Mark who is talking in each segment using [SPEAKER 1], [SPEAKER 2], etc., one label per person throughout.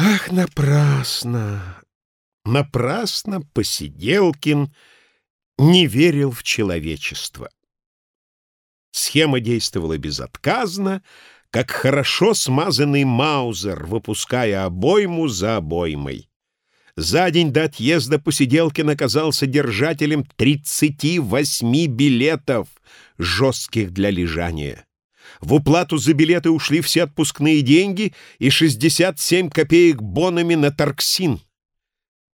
[SPEAKER 1] Ах, напрасно! Напрасно Посиделкин не верил в человечество. Схема действовала безотказно, как хорошо смазанный маузер, выпуская обойму за обоймой. За день до отъезда Посиделкин оказался держателем 38 билетов, жестких для лежания. В уплату за билеты ушли все отпускные деньги и 67 копеек бонами на торксин.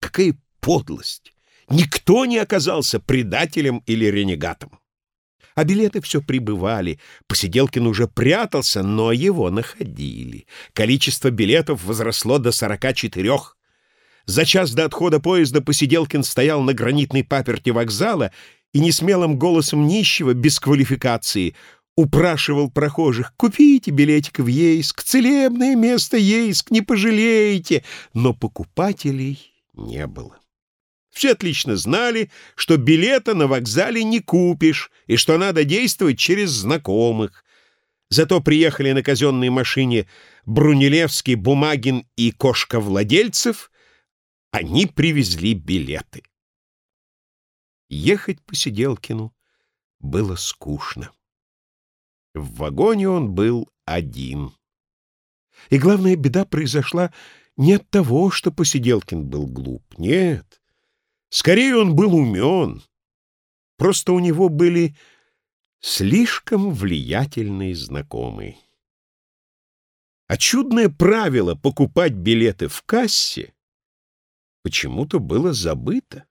[SPEAKER 1] Какая подлость! Никто не оказался предателем или ренегатом. А билеты все прибывали. Посиделкин уже прятался, но его находили. Количество билетов возросло до 44. За час до отхода поезда Посиделкин стоял на гранитной паперти вокзала и несмелым голосом нищего, без квалификации, упрашивал прохожих «Купите билетик в Ейск, целебное место Ейск, не пожалеете!» Но покупателей не было. Все отлично знали, что билета на вокзале не купишь и что надо действовать через знакомых. Зато приехали на казенной машине Брунилевский, Бумагин и Кошка Владельцев. Они привезли билеты. Ехать по Сиделкину было скучно. В вагоне он был один. И главная беда произошла не от того, что Посиделкин был глуп. Нет. Скорее, он был умен. Просто у него были слишком влиятельные знакомые. А чудное правило покупать билеты в кассе почему-то было забыто.